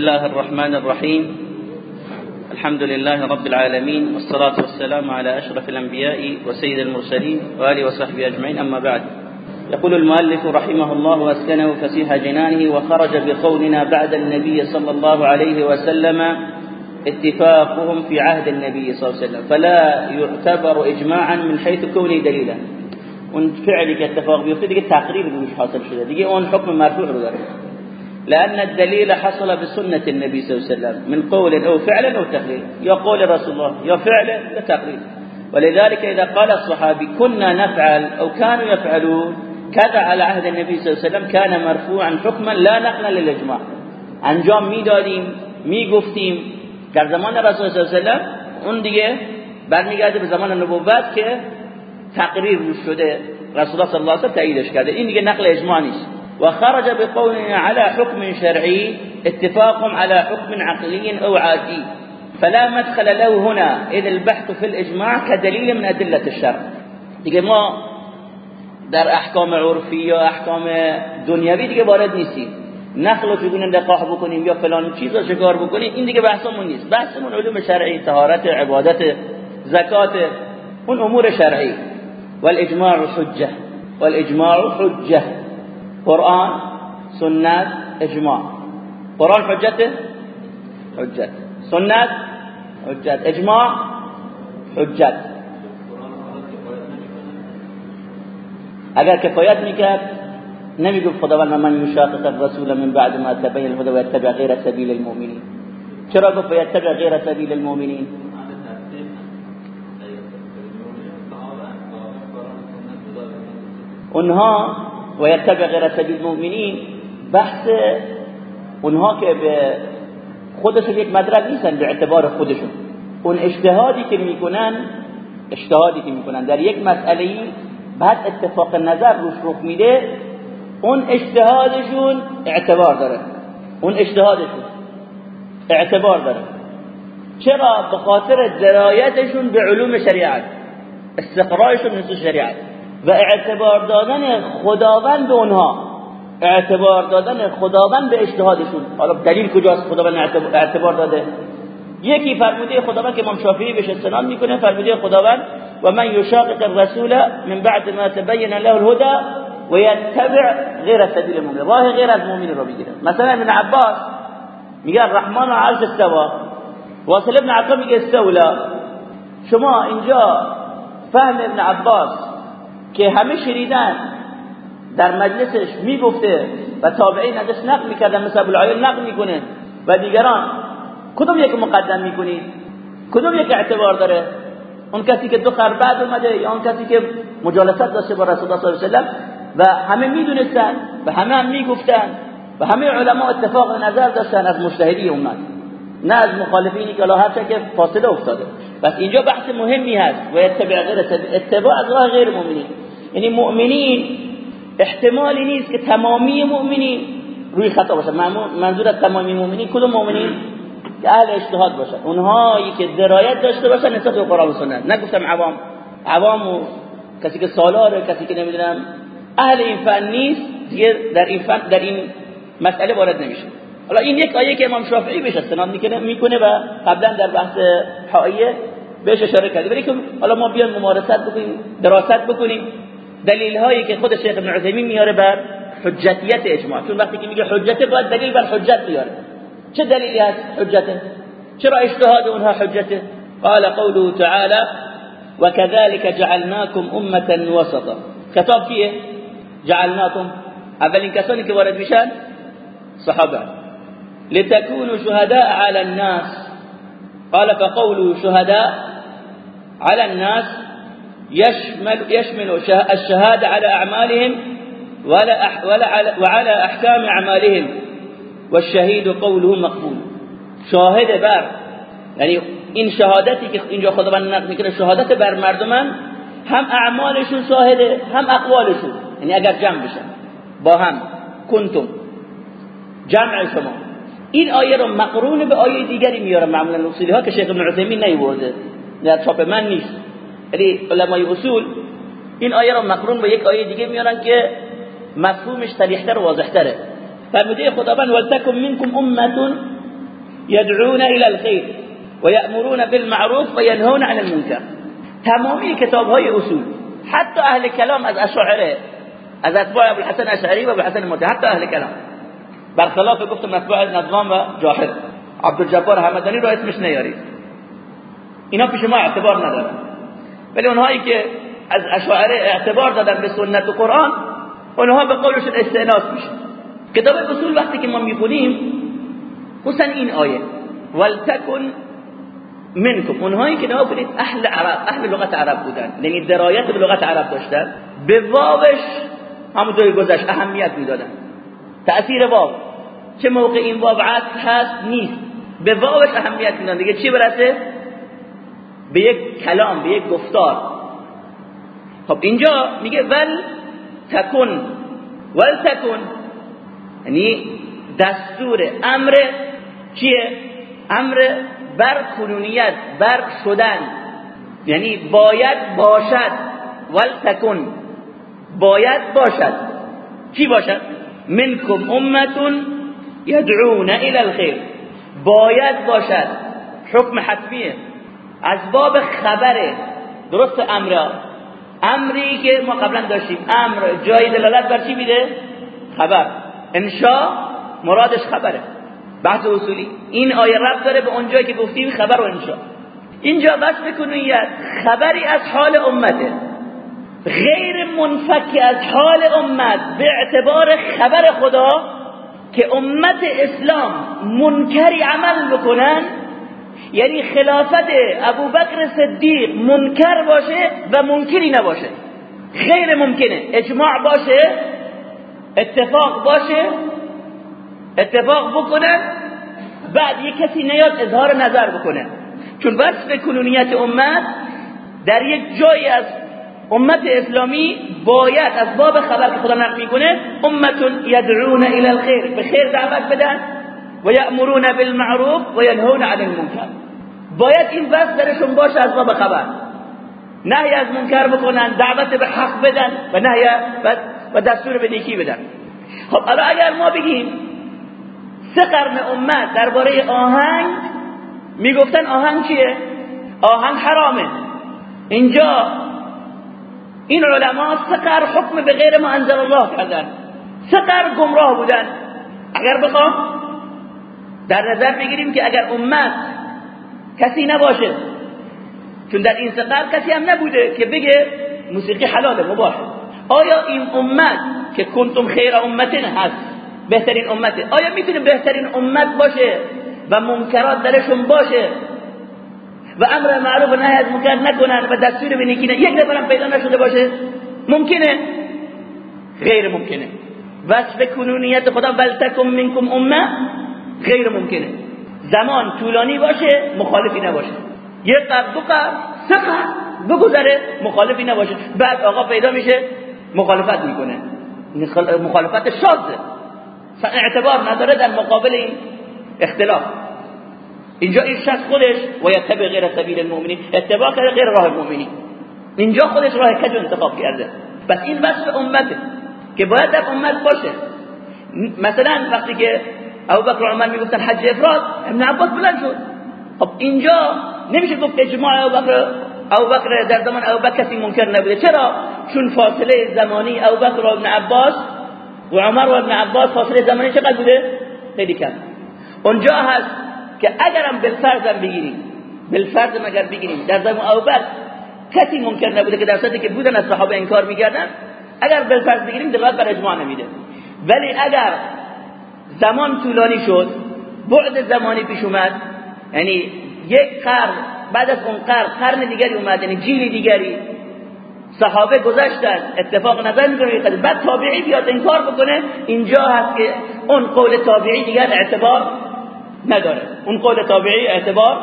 الله الرحمن الرحيم الحمد لله رب العالمين والصلاة والسلام على أشرف الأنبياء وسيد المرسلين وآله وصحبه أجمعين أما بعد يقول المؤلف رحمه الله واسكنه فسيح جنانه وخرج بقولنا بعد النبي صلى الله عليه وسلم اتفاقهم في عهد النبي صلى الله عليه وسلم فلا يعتبر إجماعا من حيث كونه دليلا اون فعلی که اتفاق بیفته دیگه تقریر روش حاصل شده دیگه اون مرفوع رو داره لأن الدليل حصل بسنة النبي صلى الله عليه وسلم من قول أو فعل أو تقرير يا قول رسول الله يا فعل يا تقرير ولذلك إذا قال الصحابي كنا نفعل أو كانوا يفعلون كذا على عهد النبي صلى الله عليه وسلم كان مرفوعا حكما لا نقلا للإجماع. انجام می‌دادیم می‌گفتیم. در زمان رسول صلی الله علیه و اون دیگه برمیگرده به زمان نبوت که تقریر روش رسول الله صلی الله علیه و تاییدش کرده. این دیگه نقل اجماع نیست. و خرج بقولنا على حكم شرعي اتفاق على حكم عقلي أو عادي. فلا مدخل له هنا اذ البحث في الإجماع كدليل من أدلة الشرع. دیگه ما در احکام عرفی یا احکام دنیوی دیگه وارد نیستیم. نقل و چگونه لقاح بکنیم یا فلان چیز رو شکار بکنیم این دیگه بحثمون نیست. بحثمون علوم شرعی طهارت عبادت زکات اون امور شرعی. والإجماع حجة. والإجماع حجة. قرآن سنات إجماع. قرآن حجته؟ حجت. سنات حجت. إجماع؟ حجات اگر کفایت میکرد نمیگفت خداوند من یشاقق الرسول من بعد ما تبین الهدى ويتبع غير سبيل المؤمنين. چرا گفت ويتبع غير سبيل المؤمنين. اونها و یتبع غیر سبیل المؤمنین بحث اونها که به خودشون یک مدرک نیستن به اعتبار خودشون. اون اجتهادی که می‌کنن اجتهادی که می‌کنن در یک مسئله بعد اتفاق نظر روش رخ میده اون اجتهادشون اعتبار داره. اون اجتهادشون اعتبار داره. چرا؟ به خاطر درایتشون به علوم شریعت استقرایشون نصوص شریعت. و اعتبار دادن خداوند به اونها. اعتبار دادن خداوند به اجتهادشون. حالا دلیل کجاست خداوند اعتبار داده؟ یکی فرموده خداوند که امام شافعی بهش استناد می‌کنه فرموده خداوند و من یشاقق الرسول من بعد ما تبین له الهدى و یتبع غیر سبیل المؤمن راه غیر از مؤمن رو بگیره مثلا ابن عباس میگه الرحمن عرش استوا واصل ابن عباس میگه استولا. شما اینجا فهم ابن عباس که همه شنیدن در مجلسش می‌گفته و تابعین ازش نقل می‌کردن مثل ابوالعیال نقل می‌کنه و دیگران کدوم یک مقدم می‌کنید کدوم یک اعتبار داره؟ اون کسی که دو قرن بعد اومده یا اون کسی که مجالست داشته با رسول الله صلی الله علیه و همه می‌دونستن و همه هم می‌گفتن و همه علما اتفاق نظر داشتن از مجتهدی امت نه از مخالفینی که الله که فاصله افتاده. بس اینجا بحث مهمی هست و اتباع غیر اتباع از راه غیر مؤمنین. یعنی مؤمنین احتمالی نیست که تمامی مؤمنین روی خطا باشن. منظور از تمامی مؤمنین کدوم مؤمنین؟ که اهل اجتهاد باشن. اونهایی که درایت داشته باشن نسبت به قرآن و سنت. نگفتم عوام. عوام و کسی که سالاره کسی که نمی‌دونم. اهل این فن نیست. دیگه در این فن در این مسئله وارد نمیشه. حالا این یک آیه که امام شافعی بهش استناد می‌کنه می‌کنه و قبلا در بحث حائیه بهش اشاره کردیم ولی که حالا ما بیان ممارست بکنیم دراست بکنیم. دلیل هایی که خود شیخ عثیمین میاره بر حجتیت اجماع. چون وقتی که میگه حجت باید دلیل بر حجت بیاره. چه دلیلی هست حجته چرا اجتهاد اونها حجته؟ قال قوله تعالى وكذلك جعلناكم امه وسطا. خطاب کیه؟ جعلناكم اولین کسانی که وارد میشن صحابه. لتكونوا شهداء على الناس. قال فقوله شهداء على الناس يشمل يشمل الشهاده على اعمالهم ولا ولا على وعلى احكام اعمالهم والشهيد قوله مقبول. شاهد بر. یعنی این شهادتی که اینجا خداوند نقل می‌کنه شهادت بر مردمن هم اعمالشون شاهده هم اقوالشون. یعنی اگر جمع بشن. با هم. جمع شما. این آیه رو مقرون به آیه دیگری میاره معمولا اصولی ها که شیخ ابن عثیمین نیورده. در چاپ من نیست ولی علمای اصول این آیه رو مقرون به یک آیه دیگه میارن که مفهومش صریحتر و واضحتره فرموده خداوند ولتکن منکم امه يدعون الى الخير ويأمرون بالمعروف وينهون عن المنكر تمامی کتاب های اصول حتی اهل کلام از اشاعره از اتباع ابو الحسن اشعری و ابو الحسن الموتی حتی اهل کلام برخلاف گفت مطبوع نظام و جاهل عبدالجبار همدانی رو اسمش نیارید اینا پیش ما اعتبار ندارن. ولی اونهایی که از اشاعره اعتبار دادن به سنت و قرآن اونها به قولشون استعناس میشه. کتاب اصول وقتی که ما می‌خونیم خصوصا این آیه ولتکن منکم. اونهایی که نگاه کنید اهل عرب اهل لغت عرب بودن. یعنی درایت به لغت عرب داشتن. به واوش همونطوری گذشت اهمیت می‌دادن. تأثیر واو. چه موقع این واو عطف هست؟ نیست. به واوش اهمیت می‌دادن دیگه چی برسه؟ به یک کلام به یک گفتار. خب اینجا میگه ول تکن ول تکن. یعنی دستور امر چیه امر بر کنونیت بر شدن. یعنی باید باشد. ول تکن. باید باشد. چی باشد؟ منکم امتون یدعون الى الخیر. باید باشد. حکم حتمیه. از باب خبره درست امره امری که ما قبلا داشتیم. امر جای دلالت بر چی میده؟ خبر. انشا مرادش خبره. بحث اصولی. این آیه رب داره به اونجایی که گفتیم خبر و انشا اینجا بس بکنویت خبری از حال امته. غیر منفک از حال امت به اعتبار خبر خدا که امت اسلام منکری عمل بکنن یعنی خلافت ابو بکر صدیق منکر باشه و منکری نباشه. غیر ممکنه. اجماع باشه اتفاق باشه اتفاق بکنن بعد یک کسی نیاد اظهار نظر بکنه. چون وصف کنونیت امت در یک جایی از امت اسلامی باید از باب خبر که خدا نقل می‌کنه امتون یدعون الى الخیر به خیر دعوت بدن. و یأمرون بالمعروف و ینهون عن المنکر باید این وصف درشون باشه از باب خبر. نهی از منکر بکنن دعوت به حق بدن و نهی و دستور به نیکی بدن. خب حالا اگر ما بگیم سه قرن امت درباره آهنگ می‌گفتن آهنگ چیه؟ آهنگ حرامه. اینجا این علما سه قرن حکم به غیر ما انزل الله کردن. سه قرن گمراه بودن. اگر بخوام در نظر بگیریم که اگر امت کسی نباشه چون در این سه قرن کسی هم نبوده که بگه موسیقی حلاله مباح آیا این امت که کنتم خیر امتن هست بهترین امته؟ آیا می‌تونه بهترین امت باشه و منکرات درشون باشه و امر معروف نهی از منکر نکنن و دستور به نیکی یک نفرم پیدا نشده باشه؟ ممکنه. غیر ممکنه. وصف کنونیت خدا ولتکم منکم امه. غیر ممکنه. زمان طولانی باشه مخالفی نباشه. یک قرد دو سه بگذره مخالفی نباشه. بعد آقا پیدا میشه مخالفت می‌کنه. مخالفت شاذه اعتبار نداره در مقابل این اختلاف. اینجا این شخص خودش و یتبع غیر سبیل المؤمنین اتباع کرده غیر راه المؤمنین اینجا خودش راه کج انتخاب کرده. پس این وصف امته که باید در امت باشه. مثلا وقتی که ابوبکر و عمر می‌گفتن حج افراد ابن عباس بلند شد خب اینجا نمیشه گفت اجماع ابوبکر ابوبکر در زمان ابوبکر کسی منکر نبوده چرا چون فاصله زمانی ابوبکر و ابن عباس و عمر و ابن عباس فاصله زمانی چقدر بوده خیلی کم اونجا هست که اگرم بالفرض هم بگیریم بالفرض اگر بگیریم در زمان ابوبکر کسی منکر نبوده که در صورتی که بودن از صحابه انکار می‌کردن اگر بالفرض بگیریم دلالت بر اجماع نمیده ولی اگر زمان طولانی شد. بعد زمانی پیش اومد. یعنی یک قرن بعد از اون قرن قرن دیگری اومد یعنی جیل دیگری. صحابه گذشتن اتفاق نظر می‌کنه بعد تابعی بیاد انکار بکنه. اینجا هست که اون قول تابعی دیگر اعتبار نداره. اون قول تابعی اعتبار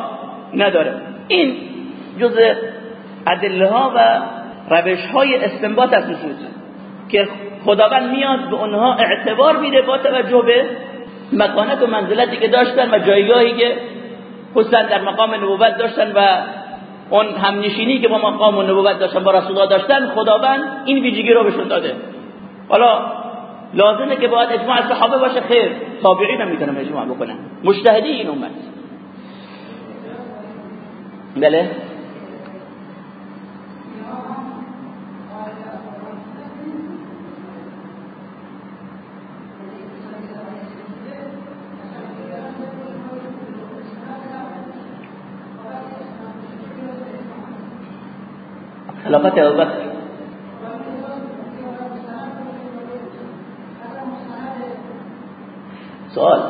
نداره. این جز ادله ها و روش های استنباط از نصوص که خداوند میاد به اونها اعتبار میده با توجه به مکانت و منزلتی که داشتن و جایگاهی که حسن در مقام نبوت داشتن و اون همنشینی که با مقام و نبوت داشتن با رسول الله داشتن خداوند این ویژگی رو بهشون داده. حالا لازمه که باید اجماع صحابه باشه. خیر تابعین هم می‌تونن اجماع بکنن. مجتهدی این امت. بله؟ خلافت ابوبکر سوال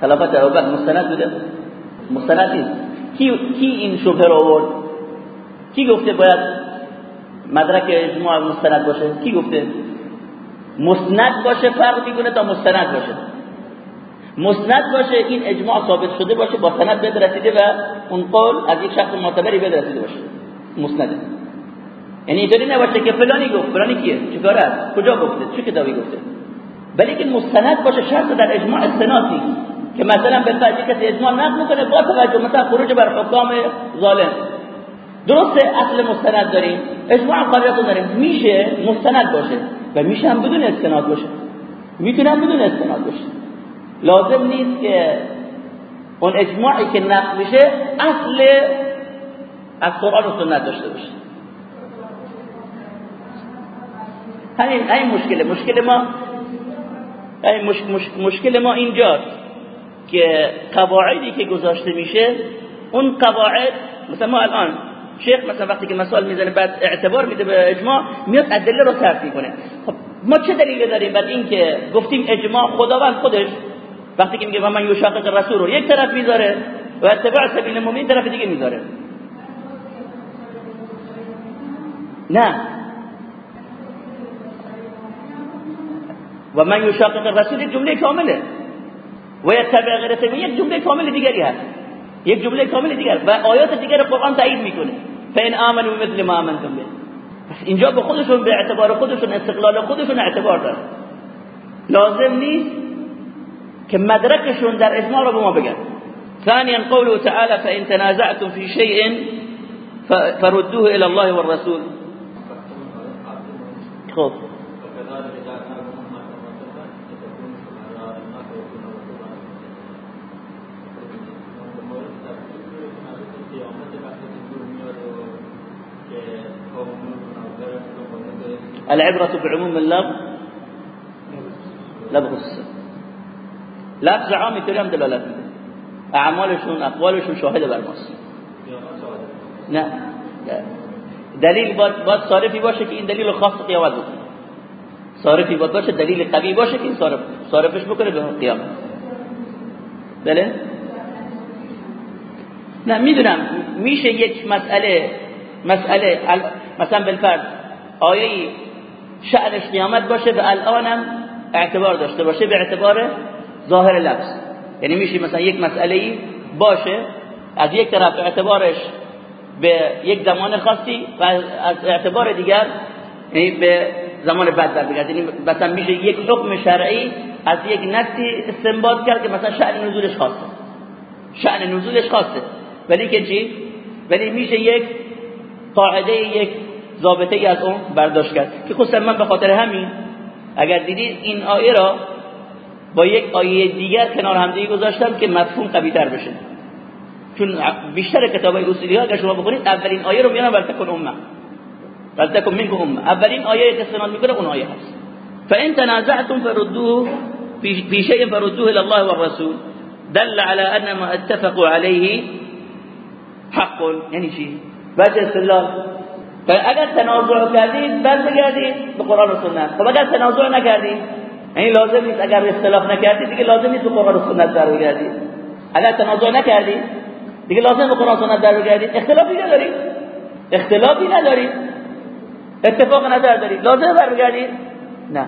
خلافت ابوبکر مستند بوده؟ مستند نیست. کی کی این شبهه رو آورد؟ کی گفته باید مدرک اجماع مستند باشه؟ کی گفته؟ مسند باشه فرق می‌کنه تا مستند باشه. مسند باشه این اجماع ثابت شده باشه با سند بد رسیده و اون قول از یک شخص معتبری بد رسیده باشه. مسنده یعنی اینطوری نباشه که فلانی گفت فلانی کیه؟ چیکاره است؟ کجا گفته؟ چه کتابی گفته؟ ولی که مستند باشه شرط در اجماع نیست که مثلا به فرض کسی اجماع نقل می‌کنه با توجه مثلا خروج بر حکام ظالم. درسته اصل مستند داریم اجماع قاریات داریم. میشه مستند باشه و میشه هم بدون استناد باشه. می‌تونه بدون استناد باشه. لازم نیست که اون اجماعی که نقل میشه اصل از قرآن و سنت داشته باشه. همین این مشکل مشکل ما این مش مش مشکل ما اینجاست که قواعدی که گذاشته میشه اون قواعد مثلا ما الان شیخ مثلا وقتی که مسائل می‌زنه بعد اعتبار میده به اجماع میاد ادله رو صرف می‌کنه. خب ما چه دلیلی داریم بعد اینکه گفتیم اجماع خداوند خودش؟ وقتی که میگه من یشاقق رسول رو یک طرف می‌ذاره و اتباع سبیل مؤمنین طرف دیگه می‌ذاره. نه. و من یشاقق الرسول یک جمله کامله. و یتبع غیر سبیل یک جمله کامل دیگری هست. یک جمله کامل دیگر. و آیات دیگر قرآن تایید می‌کنه. فین آمنوا مثل ما آمنتم به. اینجا به خودشون به اعتبار خودشون استقلال خودشون اعتبار داره لازم نیست که مدرکشون در اجماع رو به ما بگن. ثانيا قوله تعالى فإن تنازعتم في شيء فردوه إلى الله والرسول. خب. العبرة بعموم اللفظ؟ بخصوص لفظ عام هم دلالت میده اعمالشون اقوالشون شاهد بر ماست. نه. دلیل باید, باید صارفی باشه که این دلیل خاص قیامت بکنه. صارفی باشه دلیل قوی باشه که این صارف صارفش بکنه به قیامت. بله؟ نه می‌دونم. میشه یک مسئله مسئله مثلا بالفرض آیه شأنش قیامت باشه و الانم اعتبار داشته باشه به اعتبار ظاهر لفظ. یعنی میشه مثلا یک مسئله باشه از یک طرف اعتبارش به یک زمان خاصی و از اعتبار دیگر یعنی به زمان بعد در بگرد. یعنی مثلا میشه یک حکم شرعی از یک نصی استنباط کرد که مثلا شأن نزولش خاصه. شأن نزولش خاصه. ولی که چی؟ ولی میشه یک قاعده یک ضابطه ای از اون برداشت کرد. که خصوصا من به خاطر همین اگر دیدید این آیه را با یک آیه دیگر کنار هم گذاشتم که مفهوم قوی تر بشه. چون بیشتر کتاب های اصولی ها اگر شما بخونید اولین آیه رو میانن ولتکن امه. ولتکن منکم امه. اولین آیه که استناد می‌کنه اون آیه هست. فان تنازعتم فردوه في شيء فردوه الى الله والرسول دل على ان ما اتفقوا عليه حق. یعنی چی؟ وجه استدلال اگر تنازع کردید برگردید به قرآن و سنت. خب اگر تنازع نکردید یعنی لازم نیست اگر اختلاف نکردید دیگه لازم نیست به قرآن و سنت برگردید اگر تنازع نکردید دیگه لازم به قرآن و سنت برگردید اختلافی ندارید. اختلافی ندارید. اتفاق نظر دارید. لازم برگردید نه.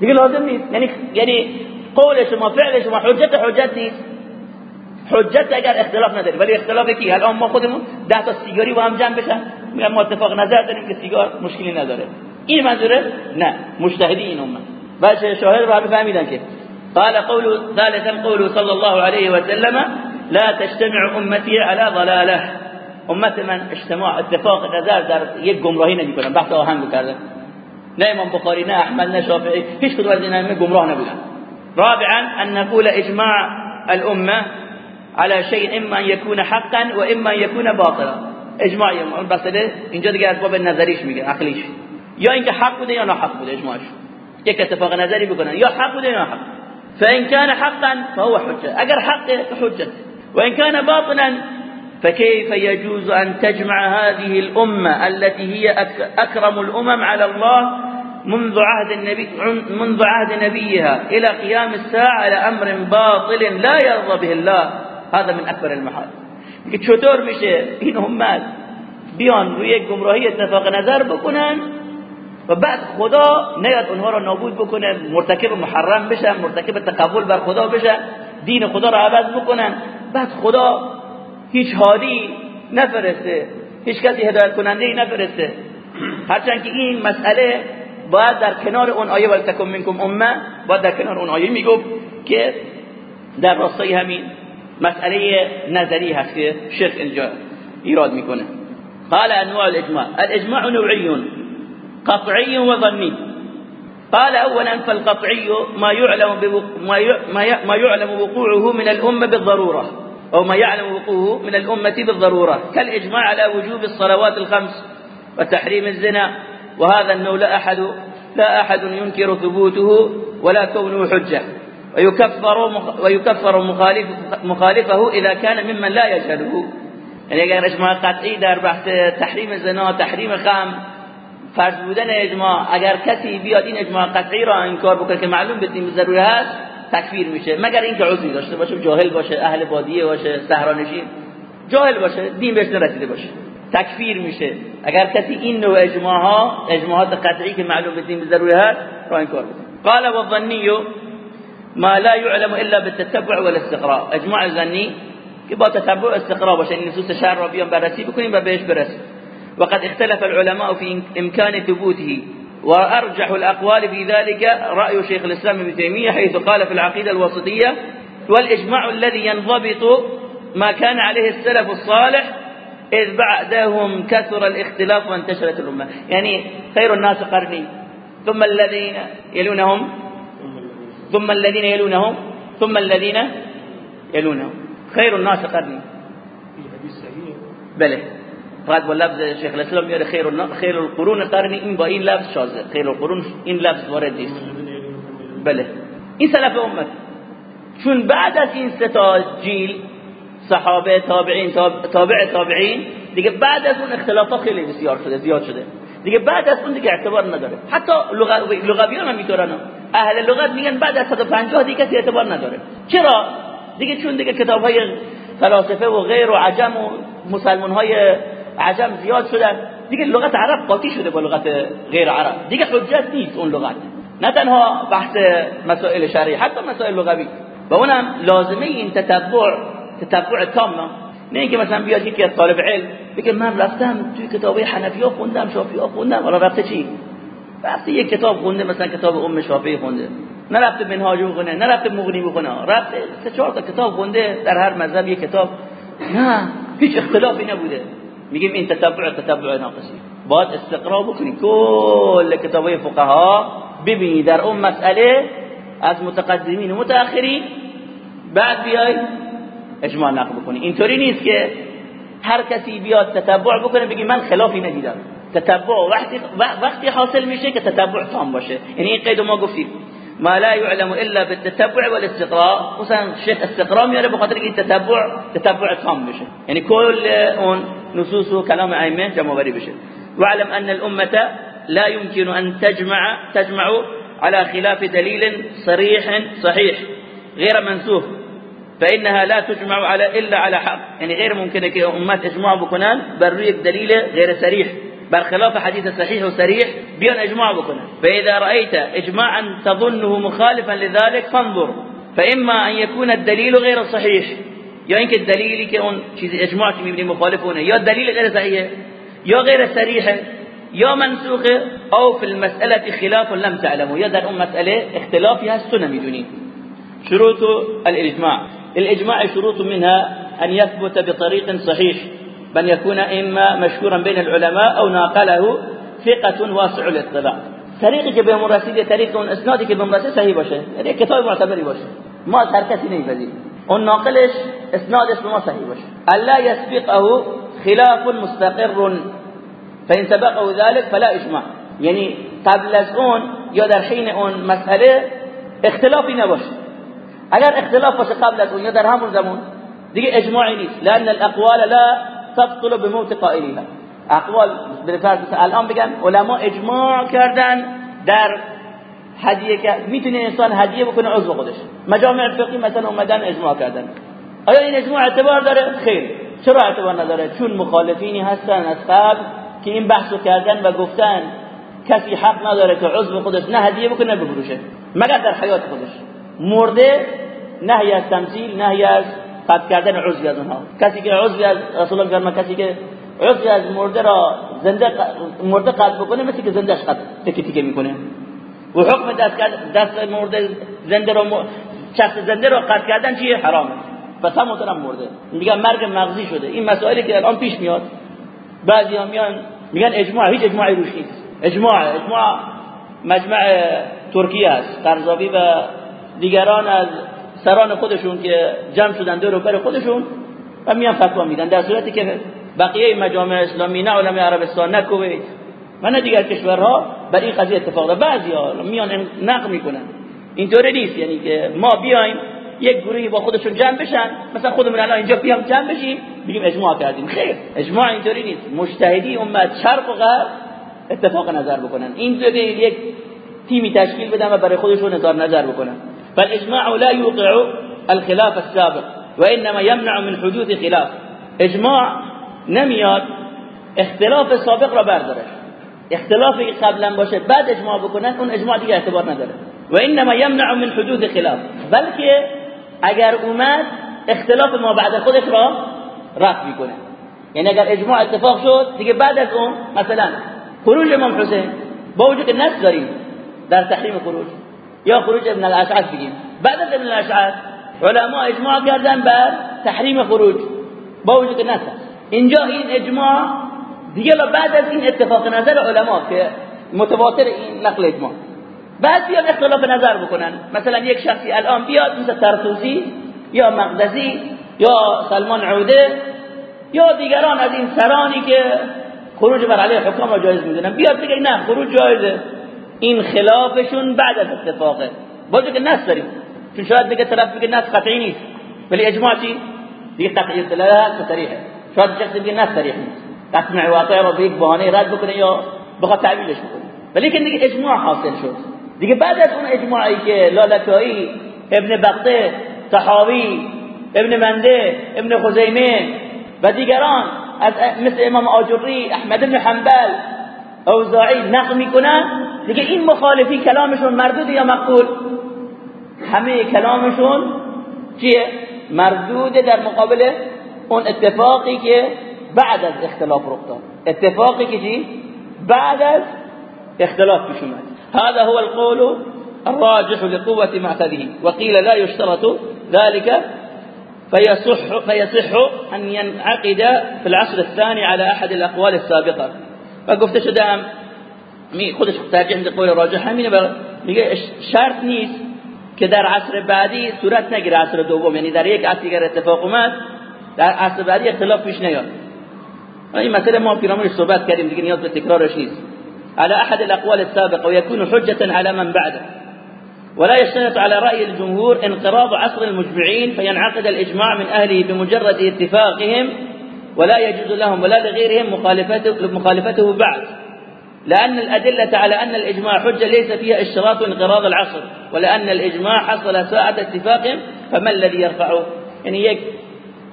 دیگه لازم نیست. یعنی یعنی قول شما فعل شما حجت حجت نیست. حجت اگر اختلاف نداری ولی اختلاف کی؟ الان ما خودمون ده تا سیگاری با هم جمع بشن. میگم ما اتفاق نظر داریم که سیگار مشکلی نداره. این منظوره؟ نه. مجتهدی این امت. باشه شاهد رو فهمیدن که قال قول ثالثا قول صلى الله عليه وسلم لا تجتمع امتي على ضلاله. امت من اجتماع اتفاق نظر در یک گمراهی نمی‌کنن بحث آهنگ کردن نه امام بخاری نه احمد نه شافعی. هیچ کدوم از این گمراه نبودن. رابعا ان نقول اجماع الامه على شيء اما يكون حقا و اما ان يكون باطلا. اجماع اون مسئله اینجا دیگه از باب نظریش میگه عقلیش. یا اینکه حق بوده یا ناحق بوده اجماعش. یک اتفاق نظری بکنن یا حق بوده یا حق فإن كان حقا فهو حجة. اگر حق حجه وإن كان باطلا فكيف يجوز أن تجمع هذه الأمة التي هي أكرم الأمم على الله منذ عهد النبي منذ عهد نبيها إلى قيام الساعة على أمر باطل لا يرضى به الله؟ هذا من أكبر المحال. که چطور میشه این امت بیان روی گمراهی اتفاق نظر بکنن و بعد خدا نیاد اونها را نابود بکنه مرتکب محرم بشن مرتکب تقبل بر خدا بشن دین خدا را عوض بکنن. بعد خدا هیچ هادی نفرسته هیچ کسی هدایت کننده ای نفرسته. هرچند که این مسئله باید در کنار اون آیه ولتکم منکم امه باید در کنار اون آیه می‌گفت که در راستای همین مسئله نظری هست که شرک اینجا ایراد میکنه. قال انواع الاجماع. الاجماع نوعي قطعي وظني قال اولا فالقطعي ما يعلم ما يعلم وقوعه من الأمة بالضرورة أو ما يعلم وقوعه من الأمة بالضرورة. كالإجماع على وجوب الصلوات الخمس وتحريم الزنا وهذا النوع لا احد لا أحد ينكر ثبوته ولا كونه حجة. ويكفر ويكفر مخالف مخالفه اذا كان ممن لا يجهله. یعنی اگر اجماع قطعی در بحث تحریم زنا تحریم خم فرض بودن اجماع اگر کسی بیاد این اجماع قطعی را انکار بکنه که معلوم بدیم ضروری هست تکفیر میشه. مگر اینکه عذری داشته باشه جاهل باشه اهل بادیه باشه صحرانشین. جاهل باشه دین بهش نرسیده باشه. تکفیر میشه. اگر کسی این نوع اجماع ها اجماعات قطعی که معلوم بدیم ضروری هست را انکار بکنه. قال والظنی ما لا يعلم إلا بالتتبع والاستقراء اجماع الظنی که تتبع استقراء باشه این نصوص شرع را بیان بررسی برسیم وقد اختلف العلماء في إمكان ثبوته. وأرجح الأقوال في ذلك رأي شيخ الإسلام ابن تيمية حيث قال في العقيدة الوسطيه والإجماع الذي ينضبط ما كان عليه السلف الصالح إذ بعدهم كثر الاختلاف وانتشرت الأمة. يعني خير الناس قرني. ثم الذين يلونهم ثم الذين يلونهم ثم الذين يلونهم. خير الناس قرني. بله. فقط با لفظ شیخ الاسلام میاره خیر خیر القرون قرنی این با این لفظ شازه. خیر القرون این لفظ وارد نیست. بله. این سلف امت. چون بعد از این سه تا جیل صحابه تابعین تابع تابعین دیگه بعد از اون اختلافات خیلی بسیار شده زیاد شده. دیگه بعد از اون دیگه اعتبار نداره. حتی لغویان هم می‌تونن. اهل لغت میگن بعد از 150 دیگه کسی اعتبار نداره. چرا؟ دیگه چون دیگه کتاب های فلاسفه و غیر و عجم و مسلمان های عجم زیاد شدن. دیگه لغت عرب قاطی شده با لغت غیر عرب. دیگه حجت نیست اون لغت. نه تنها بحث مسائل شرعی حتی مسائل لغوی. و اونم لازمه این تتبع تتبع تام. نه اینکه مثلا بیاد یکی از طالب علم بگه من رفتم توی کتابای حنفی ها خوندم شافعی ها خوندم. حالا رفته چی؟ رفته یک کتاب خونده مثلا کتاب ام شافعی خونده. نه رفته منهاج بخونه نه رفته مغنی بخونه رفته سه چهار تا کتاب خونده در هر مذهب یک کتاب. نه هیچ اختلافی نبوده. میگیم این تتبع تتبع ناقصی. باید استقرا بکنی. کل کتابای فقها ببینی در اون مسئله از متقدمین و متأخرین. بعد بیای اجماع نقل بکنی. اینطوری نیست که هر کسی بیاد تتبع بکنه بگی من خلافی ندیدم. تتبع. وقتی وقتی حاصل میشه که تتبع تام باشه. یعنی این قید ما گفتیم. ما لا يعلم إلا بالتتبع والاستقراء مثلا شیخ استقراء میاره بخاطر این تتبع تتبع تام بشه. یعنی کل اون نصوص و کلام ائمه جمع بری بشه. واعلم أن الأمة لا يمكن أن تجمع تجمع على خلاف دليل صريح صحيح. غير منسوخ. فإنها لا تجمع على إلا على حق. يعني غير ممكن كي أمات إجماع بكنان برويك دليل غير سريح برخلاف حديث صحيح وصريح بيان إجماع بكنا. فإذا رأيت اجماعا تظنه مخالفا لذلك فانظر. فإما أن يكون الدليل غير صحيح. يا إنك الدليل که اون إجماع که میبینی مخالف اونه یا دلیل غیر صحیحه یا غیر صریحه منسوخه أو في المسألة خلاف لم تعلمه. يا در اون مسئله اختلافی هست تو شروط الإجماع. الإجماع شروط منها أن يثبت بطريق صحيح. بل يكون إما مشهورا بين العلماء أو ناقله ثقة واسع الاطلاع. طريقی که به مرسید طریق اون اسنادی باشه. یعنی کتاب معتبری باشه. ما از هر کسی اون ناقلش إسنادش به ما باشه. ألا يسبقه خلاف مستقر. فإن سبقه ذلك فلا إجماع. یعنی قبل از اون یا در حین اون مسئله اختلافی نباشه. اگر اختلاف باشه قبل از اون یا در همون زمان دیگه اجماعی نیست. لأن الأقوال لا تبطل بموت قائلها اقوال بالفرض الان بگن علما اجماع کردن در هدیه که می‌تونه انسان هدیه بکنه عضو خودش. مجامع فقهی مثلا اومدن اجماع کردن. آیا این اجماع اعتبار داره؟ خیر. چرا اعتبار نداره؟ چون مخالفینی هستن از قبل که این بحثو کردن و گفتن کسی حق نداره که عضو خودش نه هدیه بکنه بفروشه. مگر در حیات خودش. مرده نهی از تمثیل نهی از قطع کردن عضوی از اونها. کسی که عضوی از رسول الله فرما کسی که عضوی از مرده را زنده مرده قطع بکنه مثل که زندهش قطع تکی تکی می‌کنه. و حکم دست دست مرده زنده رو شخص زنده رو قطع کردن چیه؟ حرامه پس همونطور مرده. میگن مرگ مغزی شده. این مسائلی که الان پیش میاد. بعضی ها میان میگن اجماع هیچ اجماعی روش نیست. اجماع اجماع مجمع ترکیه است. قرضاوی و دیگران از سران خودشون که جمع شدن دور بر خودشون و میان فتوا میدن. در صورتی که بقیه مجامع اسلامی نه علمای عربستان نه کویت و نه دیگر کشورها بر این قضیه اتفاق داره بعضی ها میان نقل می‌کنن. اینطوری نیست. یعنی که ما بیایم یک گروهی با خودشون جمع بشن. مثلا خودمون الان اینجا بیام جمع بشیم بگیم اجماع کردیم. خیر اجماع اینطوری نیست. مجتهدی امت شرق و غرب اتفاق نظر بکنن. اینطوری یک تیمی تشکیل بدن و برای خودشون اظهار نظر بکنن. فالإجماع لا يوقع الخلاف السابق وإنما يمنع من حدوث خلاف. إجماع نمیاد اختلاف سابق را برداره. اختلافی که قبلا بعد إجماع بکنن اون إجماع دیگه اعتبار نداره. و انما يمنع من حدوث خلاف. بلکه اگر اومد اختلاف ما بعد خودش را رفع میکنه. یعنی اگر اجماع اتفاق شد دیگه بعد از اون مثلا خروج امام حسین با وجود داریم در تحریم خروج. یا خروج ابن الاشعث بگیم. بعد از ابن الاشعث علما اجماع کردن بر تحریم خروج. با وجود نص اینجا این اجماع دیگه بعد از این اتفاق نظر علما که متواتر این نقل اجماع. بعد بیان اختلاف نظر بکنن. مثلا یک شخصی الان بیاد مثل ترتوزی یا مقدسی یا سلمان عوده یا دیگران از این سرانی که خروج بر علیه حکام را جایز می‌دونن. بیاد بگه نه خروج جایزه. این خلافشون بعد از اتفاقه. باید که نص داریم. چون شاید بگه طرف بگه نص قطعی نیست. ولی اجماع چی؟ دیگه قطعی اطلاع صریحه شاید شخص بگه نص صریح نیست. قطع واقع رو به یک بهانه رد بکنه یا بخواد تعویلش بکنه. ولی که دیگه اجماع حاصل شد. دیگه بعد از اون اجماعی که لالکایی ابن بقته صحاوی ابن منده ابن خزیمه و دیگران از مثل امام آجری احمد بن حنبل اوزاعی نقل می‌کنن. دیگه این مخالفی کلامشون مردود یا مقبول همه کلامشون چیه؟ مردود در مقابل اون اتفاقی که بعد از اختلاف رخ داد. اتفاقی که چی؟ بعد از اختلاف پیش اومد. هذا هو القول الراجح لقوة معتده. وقيل لا يشترط ذلك فيصح, فيصح أن ينعقد في العصر الثاني على أحد الأقوال السابقة. فقفت شدام. می خودش ترجیح قول راجح همینه میگه شرط نیست که در عصر بعدی صورت نگیره. عصر دوم یعنی در یک عصر اگر اتفاق اومد در عصر بعدی اختلاف پیش نیاد. این مسئله ما پیرامونش صحبت کردیم دیگه نیاز به تکرارش نیست. على أحد الأقوال السابقة ويكون حجة على من بعده. ولا يشترط على رأي الجمهور انقراض عصر المجمعين فينعقد الإجماع من أهله بمجرد اتفاقهم ولا يجوز لهم ولا لغيرهم مخالفته, مخالفته بعد. لأن الأدلة على أن الإجماع حجة ليس فيها اشتراط انقراض العصر ولأن الإجماع حصل ساعة اتفاقهم فما الذي يرفعه؟ يعني يك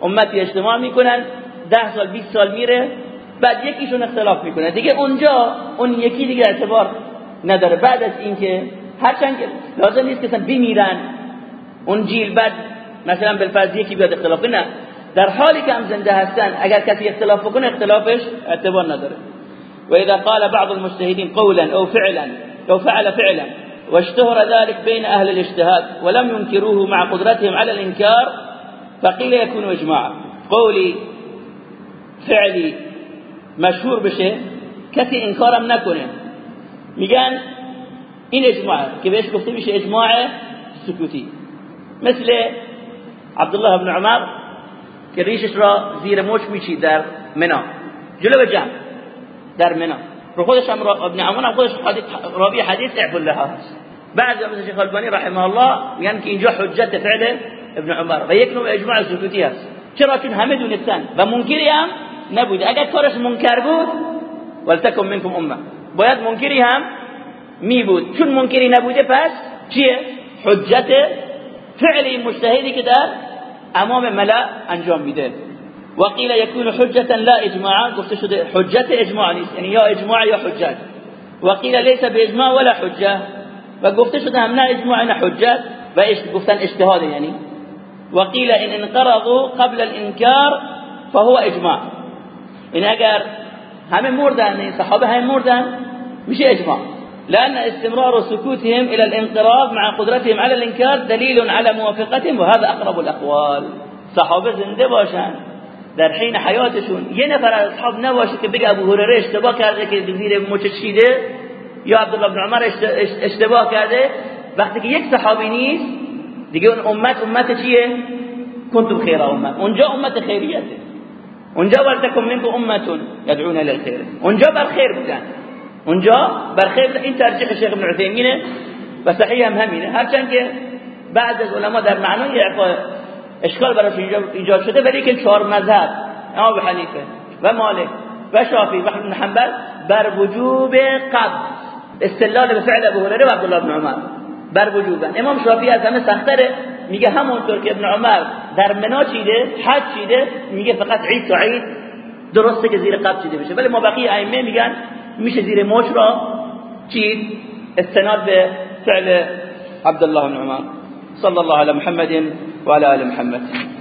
أمتي اجتماع میکنن ده سال 20 سال میره بعد یکیشون اختلاف میکنه دیگه اونجا اون یکی دیگه اعتبار نداره. بعد از اینکه هرچند لازم نیست که بمیرن. اون جیل بعد مثلا بالفرض یکی بیاد اختلاف نه در حالی که هم زنده هستن اگر کسی اختلاف بکنه اختلافش اعتبار نداره. و اذا قال بعض المجتهدين قولا أو فعلا أو فعل فعلا واشتهر ذلك بين أهل الاجتهاد ولم ينكروه مع قدرتهم على الإنكار فقيل يكون إجماعا. قولي فعلي مشهور بشه کسی انکارم نکنه میگن این إجماع. که بهش گفته میشه إجماع سکوتی مثل عبدالله بن عمر که ریشش را زیر مچ میچید در منا جلو جمع در منا رو خودش هم ابن عمان خودش راوی حدیث اعبد الله هست. بعد مثل شیخ البانی رحمه الله میگن که اینجا حجت فعل ابن عمر و یک نوع اجماع سکوتی هست. چرا؟ چون همه دونستن و منکری هم نبوده. اگر کارش منکر بود ولتکن منکم امه باید منکری هم می بود. چون منکری نبوده پس چیه؟ حجت فعل این مجتهدی که در امام ملأ انجام میده. وقيل يكون حجة لا إجماعا قلت حجة إجماع يعني يا إجماع يا حجة. وقيل ليس بإجماع ولا حجة. وقلت شده هم لا إجماع ولا حجة. قلتن اجتهاد يعني. وقيل إن انقرضوا قبل الإنكار فهو إجماع. إن أجر هم مردن يعني صحابة هم مردن مش إجماع. لأن استمرار سكوتهم إلى الانقراض مع قدرتهم على الإنكار دليل على موافقتهم وهذا أقرب الأقوال. صحابة زندباشان در حین حیاتشون یه نفر از اصحاب نباشه که بگه ابو هریره اشتباه کرده که زیر مچ چیده یا عبدالله بن عمر اشتباه کرده. وقتی که یک صحابی نیست دیگه اون امت امت چیه؟ کنتم خیر امت. اونجا امت خیریته. اونجا ولتکم منکم امتون یدعون للخیر اونجا بر خیر بودن. اونجا بر خیر این ترجیح شیخ ابن عثیمینه و صحیح هم همینه. هرچند که بعد از علما در معنای اشکال براش ایجاد شده ولی که چهار مذهب امام حنیفه و مالک و شافعی و حنبل بر وجوب قبض. استدلال به فعل ابو هریره و عبدالله بن عمر. بر وجوبن. امام شافعی از همه سختره. میگه همونطور که ابن عمر در منا چیده حج چیده میگه فقط عید تا عید درسته که زیر قبض چیده بشه. ولی ما بقیه ائمه میگن میشه زیر موش را چید. استناد به فعل عبد الله بن عمر. صلى الله على محمد. وعلى آل محمد.